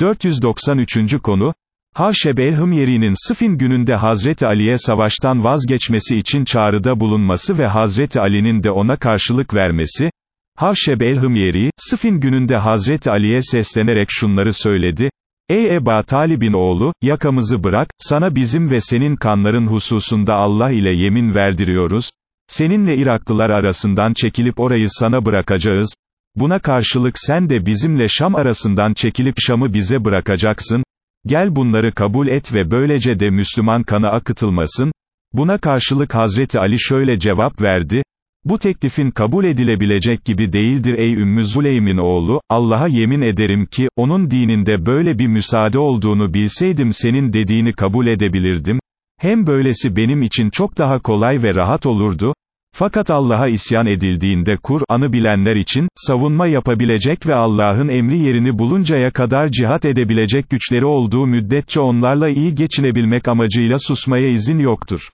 493. konu, Havşeb el-Hımyeri'nin Sıfin gününde Hazreti Ali'ye savaştan vazgeçmesi için çağrıda bulunması ve Hazreti Ali'nin de ona karşılık vermesi, Havşeb el-Hımyeri, Sıfin gününde Hazreti Ali'ye seslenerek şunları söyledi, Ey Eba Talib'in oğlu, yakamızı bırak, sana bizim ve senin kanların hususunda Allah ile yemin verdiriyoruz, seninle Iraklılar arasından çekilip orayı sana bırakacağız, buna karşılık sen de bizimle Şam arasından çekilip Şam'ı bize bırakacaksın, gel bunları kabul et ve böylece de Müslüman kanı akıtılmasın, buna karşılık Hazreti Ali şöyle cevap verdi, bu teklifin kabul edilebilecek gibi değildir ey Ümmü Zuleym'in oğlu, Allah'a yemin ederim ki, onun dininde böyle bir müsaade olduğunu bilseydim senin dediğini kabul edebilirdim, hem böylesi benim için çok daha kolay ve rahat olurdu, fakat Allah'a isyan edildiğinde Kur'an'ı bilenler için, savunma yapabilecek ve Allah'ın emri yerini buluncaya kadar cihat edebilecek güçleri olduğu müddetçe onlarla iyi geçinebilmek amacıyla susmaya izin yoktur.